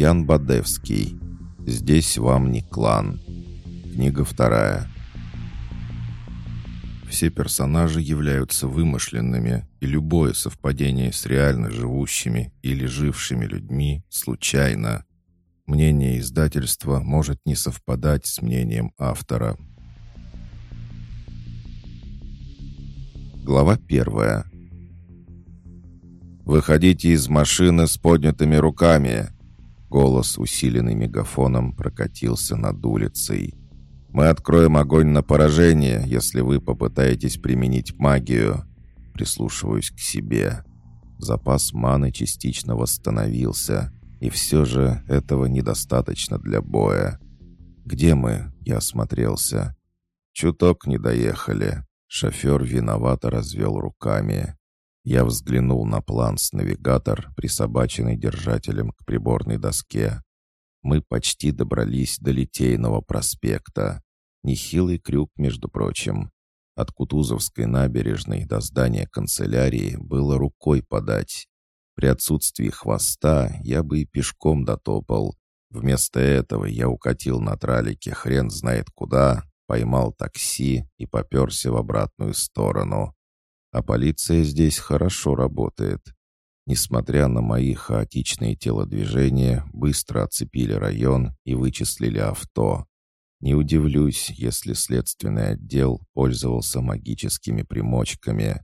Ян Бадевский. Здесь вам не клан. Книга вторая. Все персонажи являются вымышленными, и любое совпадение с реально живущими или жившими людьми случайно. Мнение издательства может не совпадать с мнением автора. Глава первая. «Выходите из машины с поднятыми руками!» Голос, усиленный мегафоном, прокатился над улицей. Мы откроем огонь на поражение, если вы попытаетесь применить магию. Прислушиваюсь к себе. Запас маны частично восстановился, и все же этого недостаточно для боя. «Где мы?» — я осмотрелся. «Чуток не доехали». Шофер виновато развел руками. Я взглянул на план с навигатор, присобаченный держателем к приборной доске. Мы почти добрались до Литейного проспекта. Нехилый крюк, между прочим. От Кутузовской набережной до здания канцелярии было рукой подать. При отсутствии хвоста я бы и пешком дотопал. Вместо этого я укатил на тралике хрен знает куда, поймал такси и поперся в обратную сторону. А полиция здесь хорошо работает. Несмотря на мои хаотичные телодвижения, быстро оцепили район и вычислили авто. Не удивлюсь, если следственный отдел пользовался магическими примочками.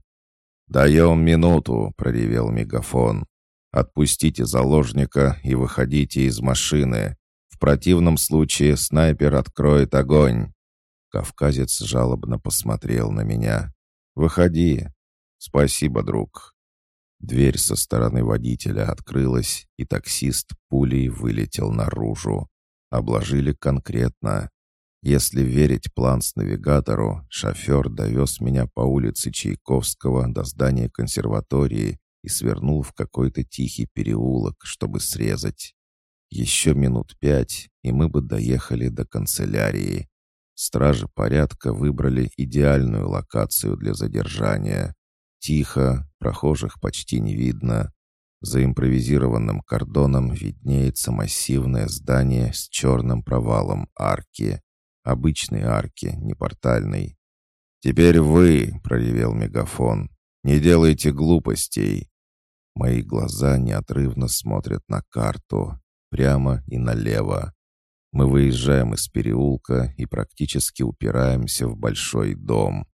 «Даем минуту», — проревел мегафон. «Отпустите заложника и выходите из машины. В противном случае снайпер откроет огонь». Кавказец жалобно посмотрел на меня. «Выходи». «Спасибо, друг». Дверь со стороны водителя открылась, и таксист пулей вылетел наружу. Обложили конкретно. Если верить план с навигатору, шофер довез меня по улице Чайковского до здания консерватории и свернул в какой-то тихий переулок, чтобы срезать. Еще минут пять, и мы бы доехали до канцелярии. Стражи порядка выбрали идеальную локацию для задержания. Тихо, прохожих почти не видно. За импровизированным кордоном виднеется массивное здание с черным провалом арки. Обычной арки, не портальной. «Теперь вы», — проревел мегафон, — «не делайте глупостей». Мои глаза неотрывно смотрят на карту, прямо и налево. Мы выезжаем из переулка и практически упираемся в большой дом.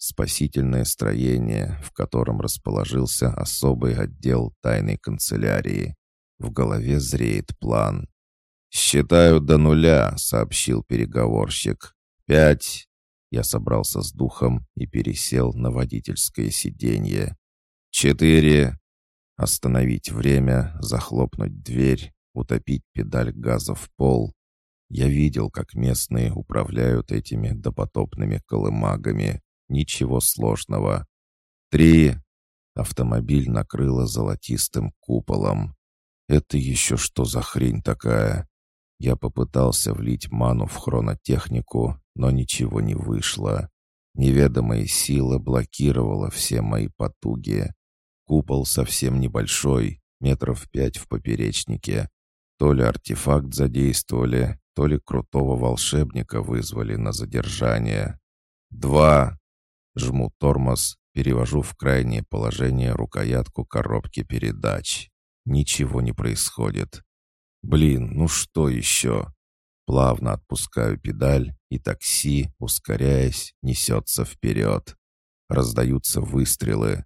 Спасительное строение, в котором расположился особый отдел тайной канцелярии. В голове зреет план. «Считаю до нуля», — сообщил переговорщик. «Пять». Я собрался с духом и пересел на водительское сиденье. «Четыре». Остановить время, захлопнуть дверь, утопить педаль газа в пол. Я видел, как местные управляют этими допотопными колымагами. Ничего сложного. Три. Автомобиль накрыло золотистым куполом. Это еще что за хрень такая? Я попытался влить ману в хронотехнику, но ничего не вышло. Неведомая сила блокировала все мои потуги. Купол совсем небольшой, метров пять в поперечнике. То ли артефакт задействовали, то ли крутого волшебника вызвали на задержание. Два. Жму тормоз, перевожу в крайнее положение рукоятку коробки передач. Ничего не происходит. Блин, ну что еще? Плавно отпускаю педаль, и такси, ускоряясь, несется вперед. Раздаются выстрелы.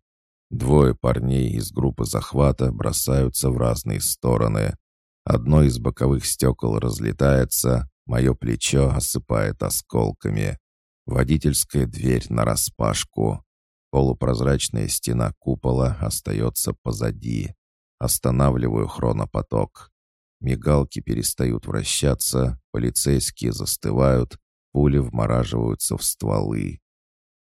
Двое парней из группы захвата бросаются в разные стороны. Одно из боковых стекол разлетается, мое плечо осыпает осколками. Водительская дверь нараспашку. Полупрозрачная стена купола остается позади. Останавливаю хронопоток. Мигалки перестают вращаться, полицейские застывают, пули вмораживаются в стволы.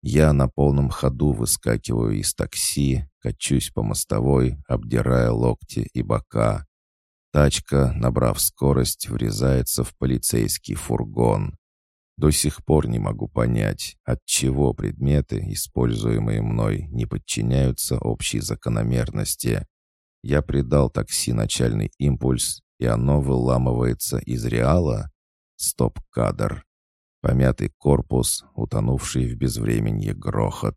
Я на полном ходу выскакиваю из такси, качусь по мостовой, обдирая локти и бока. Тачка, набрав скорость, врезается в полицейский фургон. До сих пор не могу понять, от чего предметы, используемые мной, не подчиняются общей закономерности. Я придал такси начальный импульс, и оно выламывается из реала? Стоп-кадр. Помятый корпус, утонувший в безвременье грохот.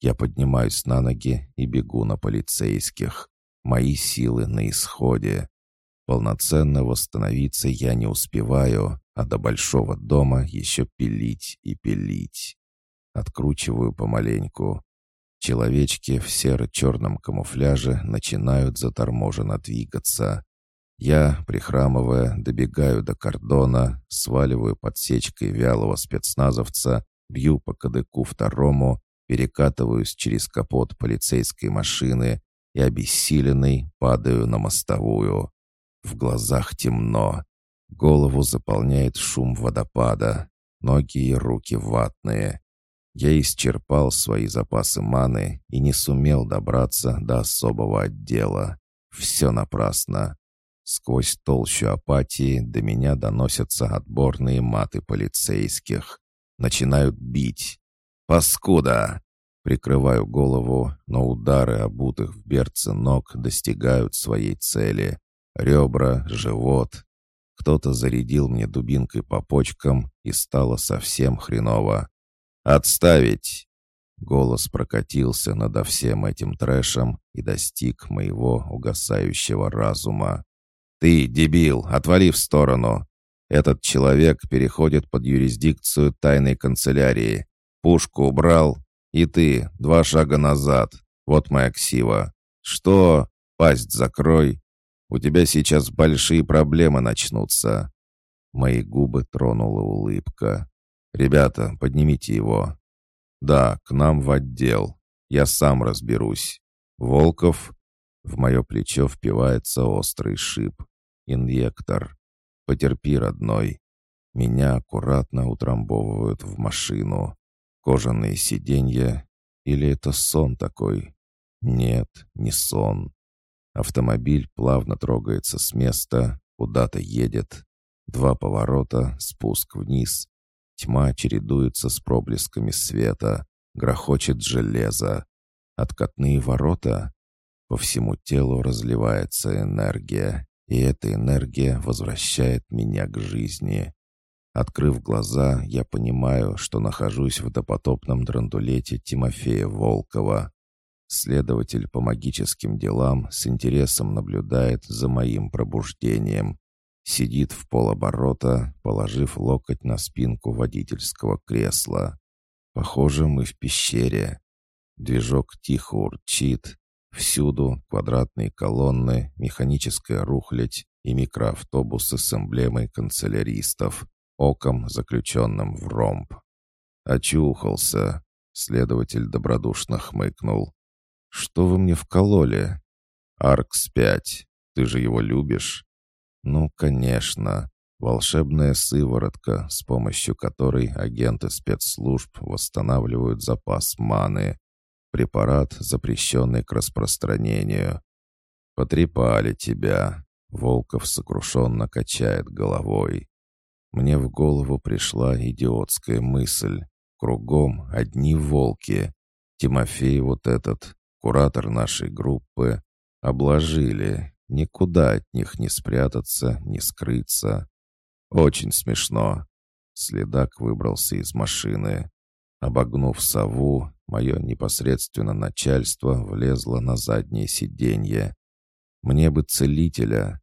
Я поднимаюсь на ноги и бегу на полицейских. Мои силы на исходе. Полноценно восстановиться я не успеваю, а до большого дома еще пилить и пилить. Откручиваю помаленьку. Человечки в серо-черном камуфляже начинают заторможенно двигаться. Я, прихрамывая, добегаю до кордона, сваливаю подсечкой вялого спецназовца, бью по кадыку второму, перекатываюсь через капот полицейской машины и обессиленный падаю на мостовую. В глазах темно. Голову заполняет шум водопада. Ноги и руки ватные. Я исчерпал свои запасы маны и не сумел добраться до особого отдела. Все напрасно. Сквозь толщу апатии до меня доносятся отборные маты полицейских. Начинают бить. «Паскуда!» Прикрываю голову, но удары обутых в берцы ног достигают своей цели. Ребра, живот. Кто-то зарядил мне дубинкой по почкам, и стало совсем хреново. «Отставить!» Голос прокатился надо всем этим трэшем и достиг моего угасающего разума. «Ты, дебил, отвали в сторону! Этот человек переходит под юрисдикцию тайной канцелярии. Пушку убрал, и ты, два шага назад. Вот моя ксива. Что? Пасть закрой. У тебя сейчас большие проблемы начнутся». Мои губы тронула улыбка. «Ребята, поднимите его». «Да, к нам в отдел. Я сам разберусь. Волков...» В мое плечо впивается острый шип. Инъектор. «Потерпи, родной». Меня аккуратно утрамбовывают в машину. Кожаные сиденья. Или это сон такой? Нет, не сон. Автомобиль плавно трогается с места, куда-то едет. Два поворота, спуск вниз. Тьма чередуется с проблесками света. Грохочет железо. Откатные ворота. По всему телу разливается энергия, и эта энергия возвращает меня к жизни. Открыв глаза, я понимаю, что нахожусь в допотопном драндулете Тимофея Волкова. Следователь по магическим делам с интересом наблюдает за моим пробуждением. Сидит в полоборота, положив локоть на спинку водительского кресла. Похоже, мы в пещере. Движок тихо урчит. Всюду квадратные колонны, механическая рухлядь и микроавтобусы с эмблемой канцеляристов, оком, заключенным в ромб. «Очухался», — следователь добродушно хмыкнул. «Что вы мне вкололи?» «Аркс-5. Ты же его любишь?» Ну, конечно, волшебная сыворотка, с помощью которой агенты спецслужб восстанавливают запас маны. Препарат, запрещенный к распространению. «Потрепали тебя», — Волков сокрушенно качает головой. Мне в голову пришла идиотская мысль. Кругом одни волки. Тимофей вот этот, куратор нашей группы, обложили, Никуда от них не спрятаться, не скрыться. Очень смешно. Следак выбрался из машины. Обогнув сову, мое непосредственно начальство влезло на заднее сиденье. Мне бы целителя.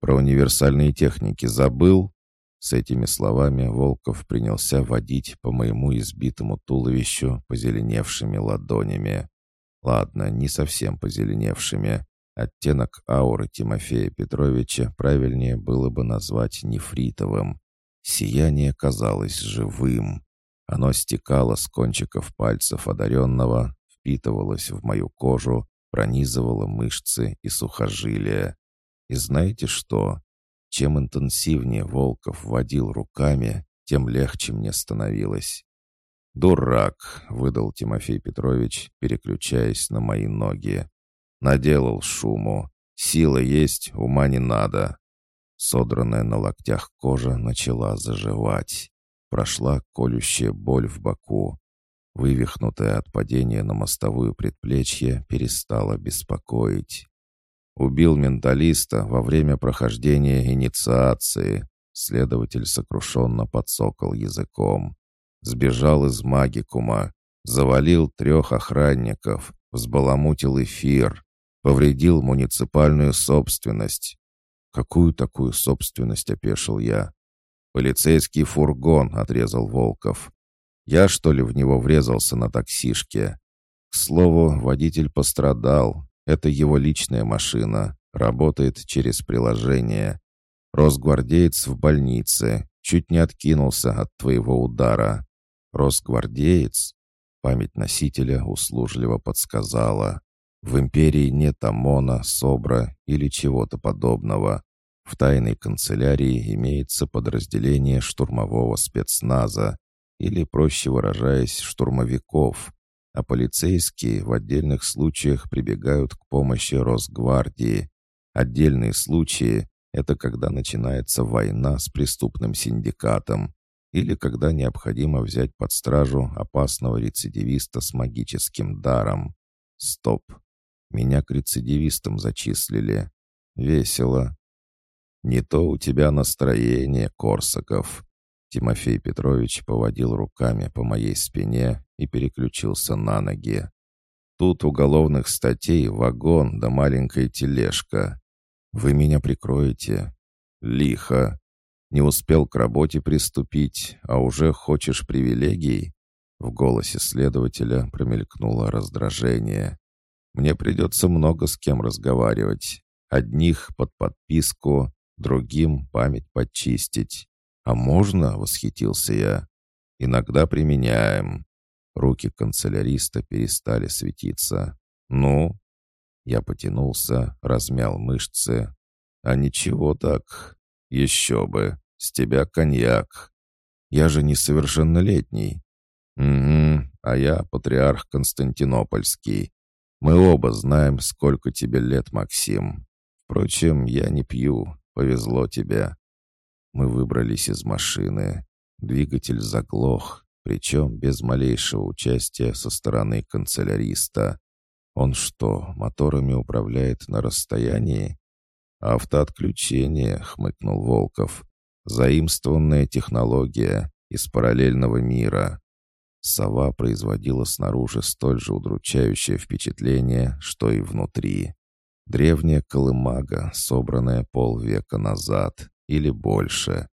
Про универсальные техники забыл? С этими словами Волков принялся водить по моему избитому туловищу позеленевшими ладонями. Ладно, не совсем позеленевшими. Оттенок ауры Тимофея Петровича правильнее было бы назвать нефритовым. Сияние казалось живым. Оно стекало с кончиков пальцев одаренного, впитывалось в мою кожу, пронизывало мышцы и сухожилия. И знаете что? Чем интенсивнее Волков водил руками, тем легче мне становилось. «Дурак!» — выдал Тимофей Петрович, переключаясь на мои ноги. Наделал шуму. Сила есть, ума не надо. Содранная на локтях кожа начала заживать. Прошла колющая боль в боку. Вывихнутое от падения на мостовую предплечье перестало беспокоить. Убил менталиста во время прохождения инициации. Следователь сокрушенно подсокал языком. Сбежал из магикума. Завалил трех охранников. Взбаламутил эфир. Повредил муниципальную собственность. «Какую такую собственность?» — опешил я. «Полицейский фургон», — отрезал Волков. «Я, что ли, в него врезался на таксишке?» К слову, водитель пострадал. Это его личная машина. Работает через приложение. Росгвардеец в больнице. Чуть не откинулся от твоего удара. Росгвардеец? Память носителя услужливо подсказала. В империи нет ОМОНа, СОБРа или чего-то подобного. В тайной канцелярии имеется подразделение штурмового спецназа, или, проще выражаясь, штурмовиков, а полицейские в отдельных случаях прибегают к помощи Росгвардии. Отдельные случаи — это когда начинается война с преступным синдикатом или когда необходимо взять под стражу опасного рецидивиста с магическим даром. Стоп. Меня к рецидивистам зачислили. Весело. Не то у тебя настроение, Корсаков. Тимофей Петрович поводил руками по моей спине и переключился на ноги. Тут уголовных статей вагон да маленькая тележка. Вы меня прикроете. Лихо. Не успел к работе приступить, а уже хочешь привилегий? В голосе следователя промелькнуло раздражение. Мне придется много с кем разговаривать. Одних под подписку, другим память подчистить. «А можно?» — восхитился я. «Иногда применяем». Руки канцеляриста перестали светиться. «Ну?» Я потянулся, размял мышцы. «А ничего так. Еще бы. С тебя коньяк. Я же несовершеннолетний». «Угу, а я патриарх Константинопольский. Мы оба знаем, сколько тебе лет, Максим. Впрочем, я не пью. Повезло тебе. Мы выбрались из машины. Двигатель заглох, причем без малейшего участия со стороны канцеляриста. Он что, моторами управляет на расстоянии? «Автоотключение», — хмыкнул Волков. «Заимствованная технология из параллельного мира». Сова производила снаружи столь же удручающее впечатление, что и внутри. Древняя колымага, собранная полвека назад или больше.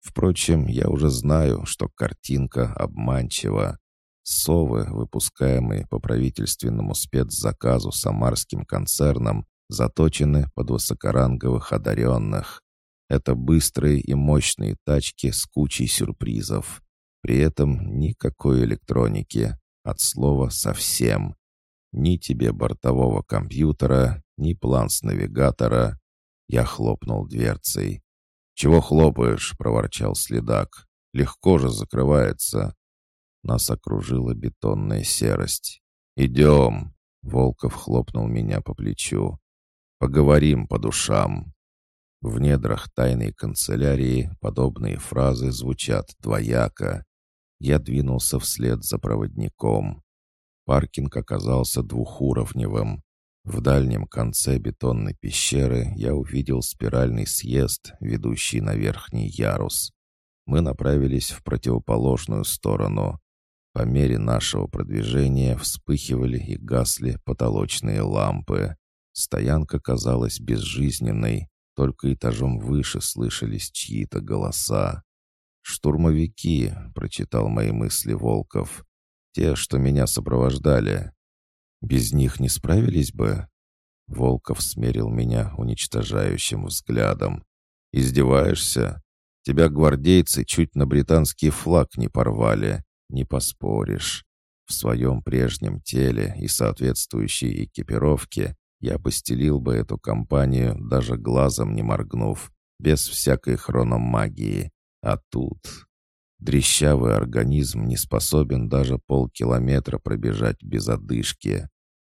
Впрочем, я уже знаю, что картинка обманчива. Совы, выпускаемые по правительственному спецзаказу самарским концерном, заточены под высокоранговых одаренных. Это быстрые и мощные тачки с кучей сюрпризов. При этом никакой электроники, от слова «совсем». Ни тебе бортового компьютера, ни план с навигатора. Я хлопнул дверцей. «Чего хлопаешь?» — проворчал следак. «Легко же закрывается». Нас окружила бетонная серость. «Идем!» — Волков хлопнул меня по плечу. «Поговорим по душам». В недрах тайной канцелярии подобные фразы звучат двояко. Я двинулся вслед за проводником. Паркинг оказался двухуровневым. В дальнем конце бетонной пещеры я увидел спиральный съезд, ведущий на верхний ярус. Мы направились в противоположную сторону. По мере нашего продвижения вспыхивали и гасли потолочные лампы. Стоянка казалась безжизненной, только этажом выше слышались чьи-то голоса. «Штурмовики», — прочитал мои мысли Волков. «Те, что меня сопровождали. Без них не справились бы?» Волков смерил меня уничтожающим взглядом. «Издеваешься? Тебя гвардейцы чуть на британский флаг не порвали. Не поспоришь. В своем прежнем теле и соответствующей экипировке я постелил бы эту компанию, даже глазом не моргнув, без всякой хрономагии. А тут... Дрещавый организм не способен даже полкилометра пробежать без одышки.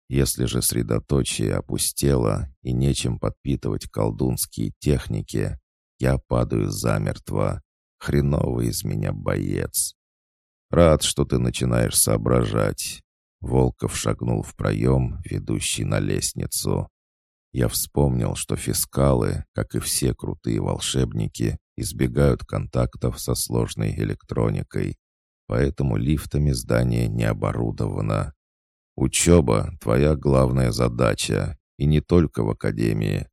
Если же средоточие опустело и нечем подпитывать колдунские техники, я падаю замертво. Хреновый из меня боец. Рад, что ты начинаешь соображать. Волков шагнул в проем, ведущий на лестницу. Я вспомнил, что фискалы, как и все крутые волшебники, избегают контактов со сложной электроникой, поэтому лифтами здание не оборудовано. Учеба — твоя главная задача, и не только в академии.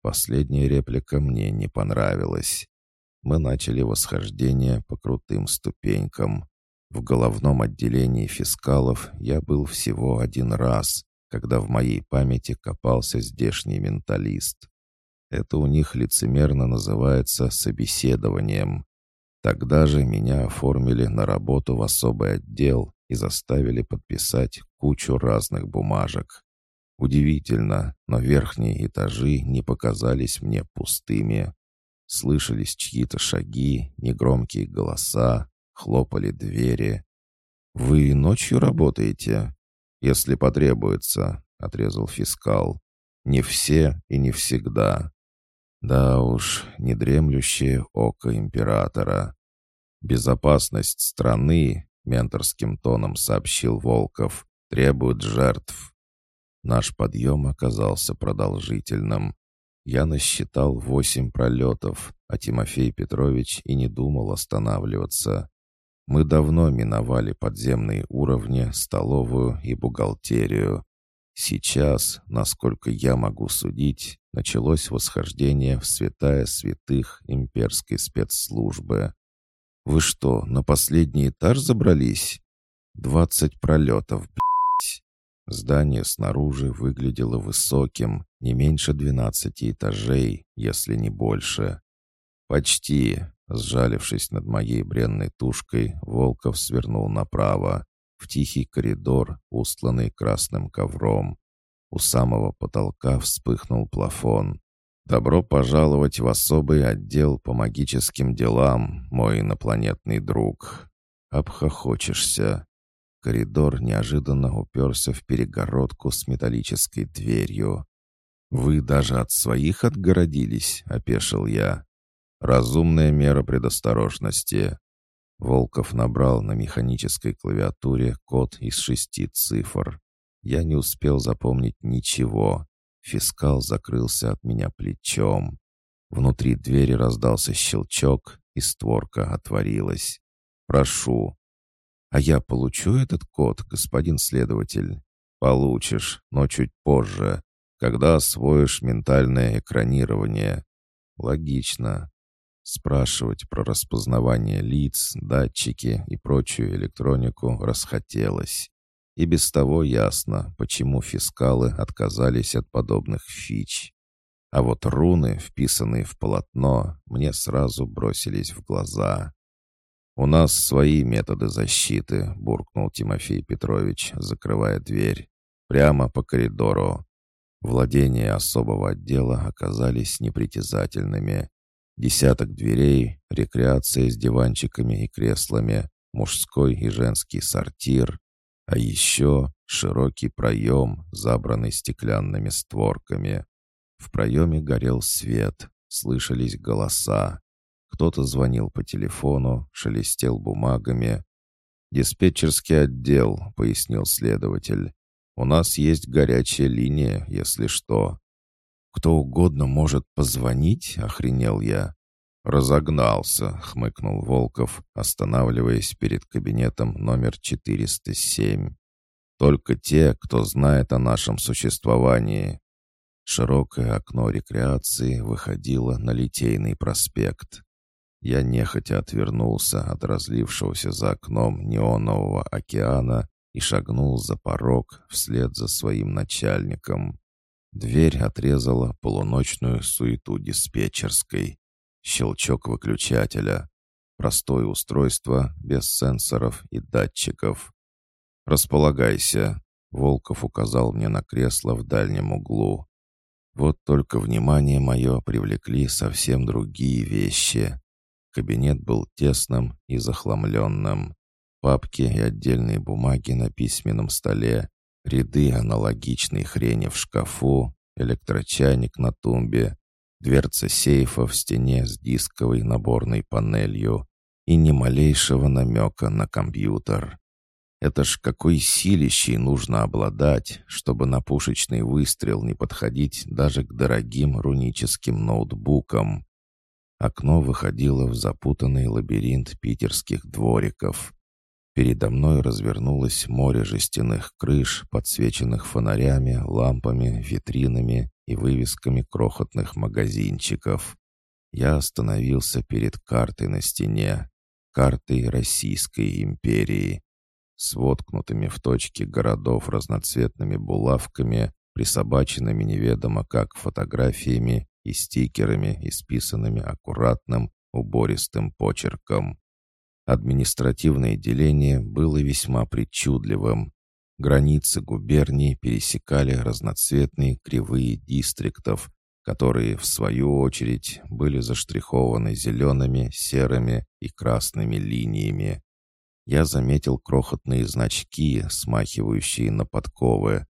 Последняя реплика мне не понравилась. Мы начали восхождение по крутым ступенькам. В головном отделении фискалов я был всего один раз, когда в моей памяти копался здешний менталист. Это у них лицемерно называется собеседованием. Тогда же меня оформили на работу в особый отдел и заставили подписать кучу разных бумажек. Удивительно, но верхние этажи не показались мне пустыми. Слышались чьи-то шаги, негромкие голоса, хлопали двери. «Вы ночью работаете?» «Если потребуется», — отрезал фискал. «Не все и не всегда». Да уж, недремлющее око императора. «Безопасность страны», — менторским тоном сообщил Волков, — «требует жертв». Наш подъем оказался продолжительным. Я насчитал восемь пролетов, а Тимофей Петрович и не думал останавливаться. Мы давно миновали подземные уровни, столовую и бухгалтерию. Сейчас, насколько я могу судить, началось восхождение в святая святых имперской спецслужбы. Вы что, на последний этаж забрались? Двадцать пролетов, блядь. Здание снаружи выглядело высоким, не меньше двенадцати этажей, если не больше. Почти, сжалившись над моей бренной тушкой, Волков свернул направо, в тихий коридор, устланный красным ковром. У самого потолка вспыхнул плафон. «Добро пожаловать в особый отдел по магическим делам, мой инопланетный друг. Обхохочешься». Коридор неожиданно уперся в перегородку с металлической дверью. «Вы даже от своих отгородились», — опешил я. «Разумная мера предосторожности». Волков набрал на механической клавиатуре код из шести цифр. Я не успел запомнить ничего. Фискал закрылся от меня плечом. Внутри двери раздался щелчок, и створка отворилась. «Прошу». «А я получу этот код, господин следователь?» «Получишь, но чуть позже, когда освоишь ментальное экранирование». «Логично. Спрашивать про распознавание лиц, датчики и прочую электронику расхотелось. И без того ясно, почему фискалы отказались от подобных фич. А вот руны, вписанные в полотно, мне сразу бросились в глаза. «У нас свои методы защиты», — буркнул Тимофей Петрович, закрывая дверь. «Прямо по коридору». Владения особого отдела оказались непритязательными. Десяток дверей, рекреация с диванчиками и креслами, мужской и женский сортир, а еще широкий проем, забранный стеклянными створками. В проеме горел свет, слышались голоса. Кто-то звонил по телефону, шелестел бумагами. «Диспетчерский отдел», — пояснил следователь. «У нас есть горячая линия, если что». «Кто угодно может позвонить?» — охренел я. «Разогнался», — хмыкнул Волков, останавливаясь перед кабинетом номер 407. «Только те, кто знает о нашем существовании». Широкое окно рекреации выходило на Литейный проспект. Я нехотя отвернулся от разлившегося за окном неонового океана и шагнул за порог вслед за своим начальником. Дверь отрезала полуночную суету диспетчерской. Щелчок выключателя. Простое устройство, без сенсоров и датчиков. «Располагайся», — Волков указал мне на кресло в дальнем углу. Вот только внимание мое привлекли совсем другие вещи. Кабинет был тесным и захламленным. Папки и отдельные бумаги на письменном столе, ряды аналогичной хрени в шкафу, электрочайник на тумбе, дверца сейфа в стене с дисковой наборной панелью и ни малейшего намека на компьютер. Это ж какой силищей нужно обладать, чтобы на пушечный выстрел не подходить даже к дорогим руническим ноутбукам. Окно выходило в запутанный лабиринт питерских двориков. Передо мной развернулось море жестяных крыш, подсвеченных фонарями, лампами, витринами и вывесками крохотных магазинчиков. Я остановился перед картой на стене, картой Российской империи, с воткнутыми в точки городов разноцветными булавками, присобаченными неведомо как фотографиями и стикерами, исписанными аккуратным, убористым почерком. Административное деление было весьма причудливым. Границы губерний пересекали разноцветные кривые дистриктов, которые, в свою очередь, были заштрихованы зелеными, серыми и красными линиями. Я заметил крохотные значки, смахивающие на подковы.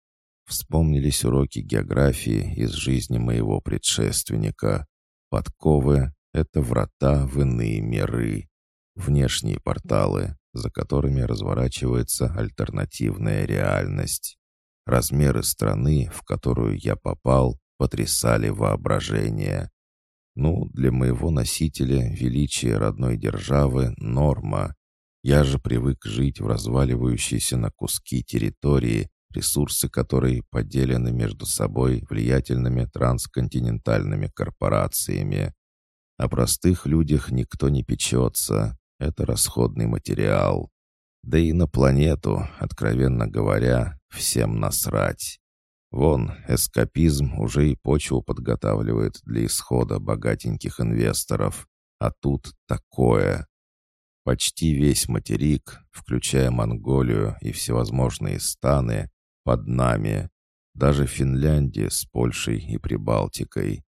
Вспомнились уроки географии из жизни моего предшественника. Подковы — это врата в иные миры внешние порталы, за которыми разворачивается альтернативная реальность. Размеры страны, в которую я попал, потрясали воображение. Ну, для моего носителя величие родной державы — норма. Я же привык жить в разваливающейся на куски территории, ресурсы которой поделены между собой влиятельными трансконтинентальными корпорациями. О простых людях никто не печется, это расходный материал. Да и на планету, откровенно говоря, всем насрать. Вон, эскапизм уже и почву подготавливает для исхода богатеньких инвесторов. А тут такое. Почти весь материк, включая Монголию и всевозможные станы, под нами. Даже Финляндия с Польшей и Прибалтикой.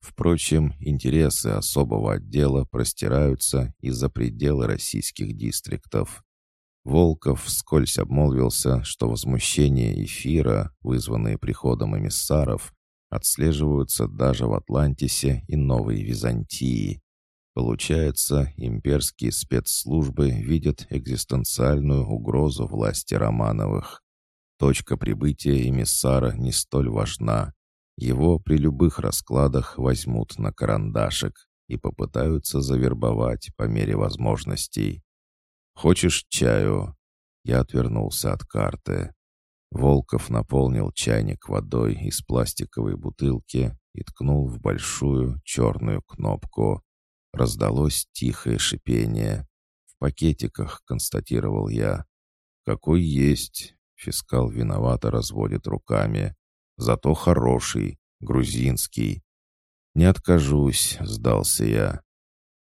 Впрочем, интересы особого отдела простираются и за пределы российских дистриктов. Волков вскользь обмолвился, что возмущение эфира, вызванные приходом эмиссаров, отслеживаются даже в Атлантисе и Новой Византии. Получается, имперские спецслужбы видят экзистенциальную угрозу власти Романовых. Точка прибытия эмиссара не столь важна. Его при любых раскладах возьмут на карандашик и попытаются завербовать по мере возможностей. «Хочешь чаю?» Я отвернулся от карты. Волков наполнил чайник водой из пластиковой бутылки и ткнул в большую черную кнопку. Раздалось тихое шипение. «В пакетиках», — констатировал я. «Какой есть?» — фискал виновато разводит руками. Зато хороший, грузинский. «Не откажусь», — сдался я.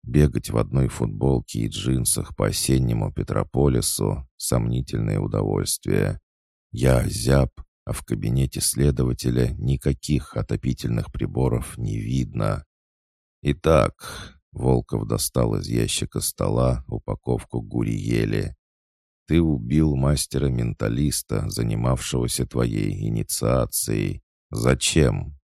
Бегать в одной футболке и джинсах по осеннему Петрополису — сомнительное удовольствие. Я зяб, а в кабинете следователя никаких отопительных приборов не видно. Итак, Волков достал из ящика стола упаковку гуриели. Ты убил мастера-менталиста, занимавшегося твоей инициацией. Зачем?